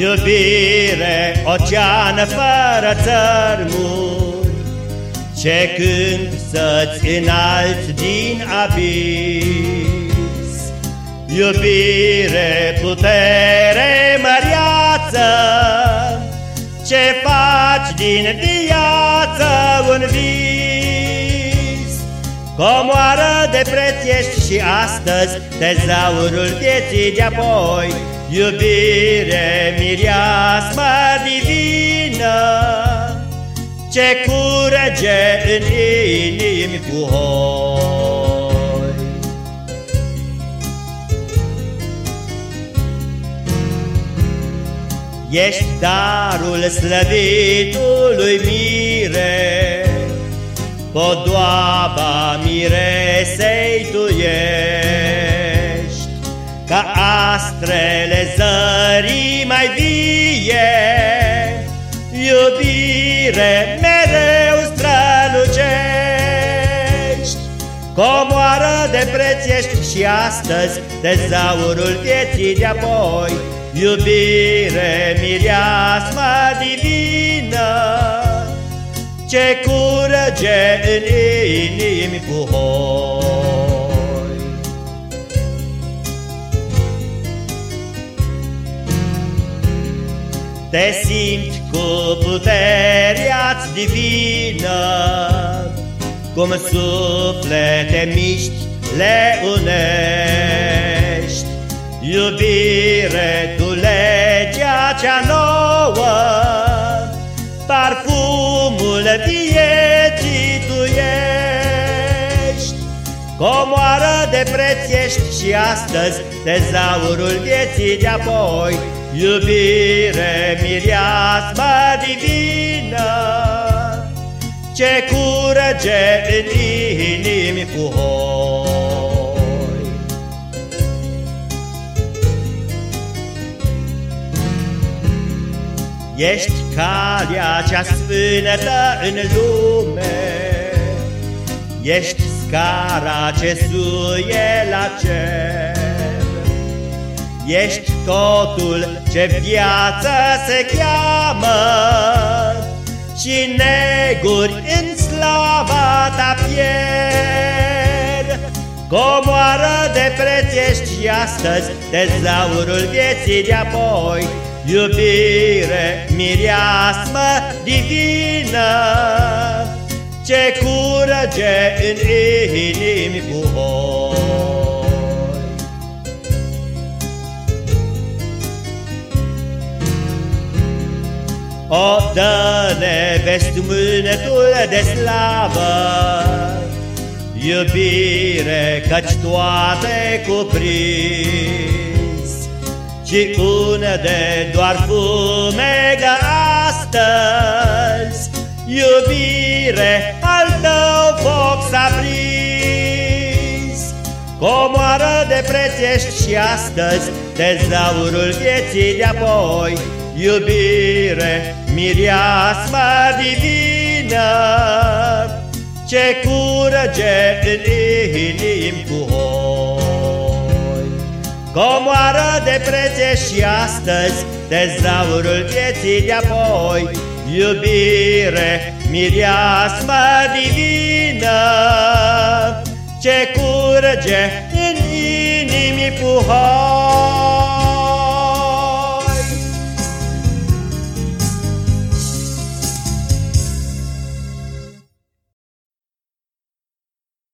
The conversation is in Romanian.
Iubire, ocean fără țărmuri, Ce cânt să-ți înalți din abis. Iubire, putere măriață, Ce faci din viață un vis. Comoară de preț ești și astăzi, Tezaurul vieții de-apoi, Iubire, mireasmă divină, Ce curăge în inimi cu hoi. Ești darul slăvitului mire, Podoaba miresei tu ești, Ca astrele zării mai vie, Iubire mereu strălucești. Comoară de preț ești și astăzi, Tezaurul vieții de-apoi, Iubire, mireasmă divină, Ce curăge în inimi cu hoi. Te simți cu puterea-ți divină, Cum suflete miști le unești. Iubire, tu legea cea nouă, vieții tu ești. Comoară de preț ești și astăzi, Tezaurul vieții de-apoi, Iubire, mireasmă divină, Ce curăge în inimi cu hoi. Ești calea cea sfânătă în lume, Ești scara ce suie la cer, Ești totul ce viață se cheamă. Și neguri în slava ta pierd Comoară de preț ești și astăzi Tezaurul vieții de-apoi Iubire, mireasmă divină Ce curăge în inimi cu hoi O, dă-ne vestimântul de slavă, Iubire, căci toate cuprins, Ci de doar fumegă astăzi, Iubire, al tău foc s-a prins. Comoară de preț ești și astăzi, Tezaurul vieții de-apoi, Iubire, mireasmă divină, Ce curăge în inim cu hoi. Comoară de prețe și astăzi, Tezaurul vieții de-apoi, Iubire, mireasmă divină, Ce curăge în inimi cu hoi.